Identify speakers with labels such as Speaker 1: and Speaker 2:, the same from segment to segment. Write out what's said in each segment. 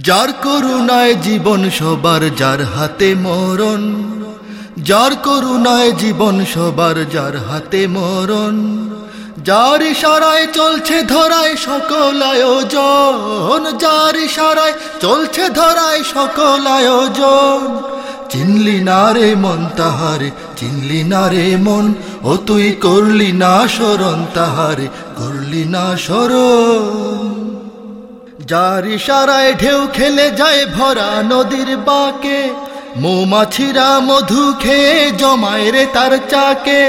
Speaker 1: যার করুণায় জীবন সবার, যার হাতে মরণ। যার করুণায় জীবন সবার, যার হাতে মরণ। যার ইশারায় চলছে ধরায় সকল আয়োজন। যার ইশারায় চলছে ধরায় সকল আয়োজন। চিনলি না রে মন তাহারে, চিনলি না রে মন। ও তুই করলি না স্মরণ তাহারে, করলি না স্মরণ। যার ইশারায় ঢেউ খেলে যায় ভরা নদীর বাকে, মৌমাছিরা মধু খেয়ে জমায় রে তার চাকে,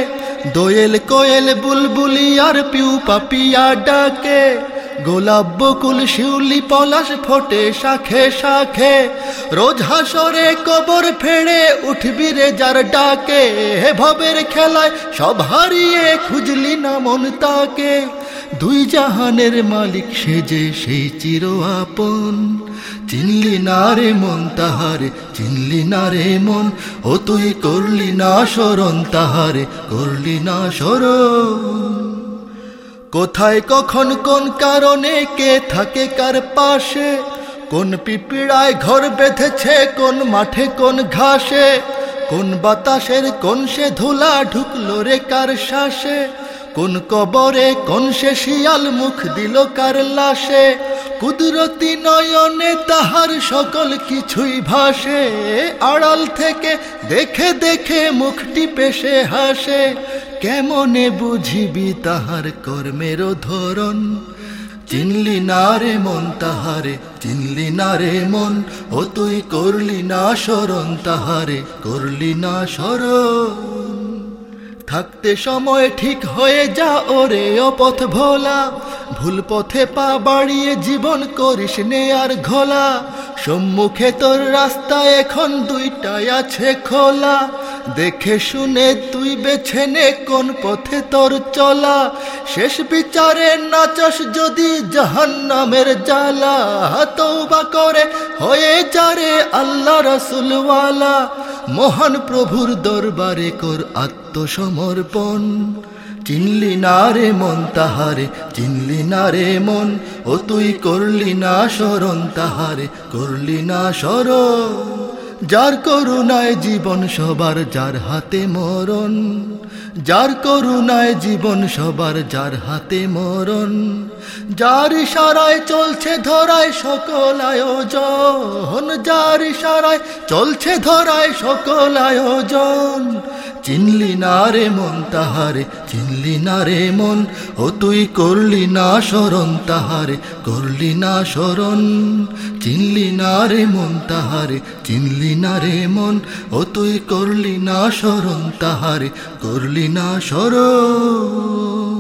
Speaker 1: দোয়েল কোয়েল বুলবুলি আর পিউ পাপিয়া ডাকে গোলাপ বকুল শিউলি পলাশ ফোটে শাখে শাখে, রোজ হাসরে কবর ফেড়ে উঠবি রে যার ডাকে, হে ভবের খেলায় সব হারিয়ে খুঁজলি না মন তাকে। দুই জাহানের মালিক সেজে সেই চির আপন। চিনলি না রে মন তাহারে, চিনলি না রে মন, ও তুই করলি না স্মরণ তাহারে, করলি না স্মরণ। কোথায়, কখন, কোন কারণে, কে থাকে কার পাশে, কোন পিপিড়ায় ঘর বেঁধেছে, কোন মাঠে কোন ঘাসে, কোন বাতাসের কোন সে ধুলা ঢুকলো রে কার শ্বাসে কোন কবরে কোন সে শিয়াল মুখ দিল কার লাশে? কুদরতি নয়নে তাহার সকল কিছুই ভাসে। আড়াল থেকে দেখে দেখে মুখটি পেশে হাসে। কেমনে বুঝিবি তাহার কর্মের ধরন? চিনলি না রে মন তাহারে, চিনলি না রে মন। ও তুই করলি না স্মরণ তাহারে, করলি না স্মরণ। থাকতে সময় ঠিক হয়ে যা ওরে অপথ ভোলা। ভুল পথে পা বাড়িয়ে জীবন করিস নে আর ঘোলা। সম্মুখে তোর রাস্তা এখন দুইটাই আছে খোলা। দেখে শুনে তুই বেছে নে কোন পথে তোর চলা। শেষ বিচারে নাচস যদি জাহান নামের জ্বালা। তৌবা করে হয়ে যারে আল্লাহ রসুলওয়ালা। মহান প্রভুর দরবারে কর আত্মসমর্পণ। চিনলি না রে মন তাহারে, চিনলি না রে মন, ও তুই করলি না শরণ তাহারে, করলি না স্মরণ যার করুণায় জীবন সবার, যার হাতে মরণ। যার করুণায় জীবন সবার, যার হাতে মরণ। যার ইশারায় চলছে ধরায় সকল আয়োজন। যার ইশারায় চলছে ধরায় সকল আয়োজন। চিনলি না রে মন তাহারে, চিনলি না রে মন, ও তুই করলি না শরণ তাহারে, করলি না শরণ চিনলি না রে মন তাহারে, চিনলি না রে মন, ও তুই করলি না শরণ তাহারে, করলি না স্মরণ।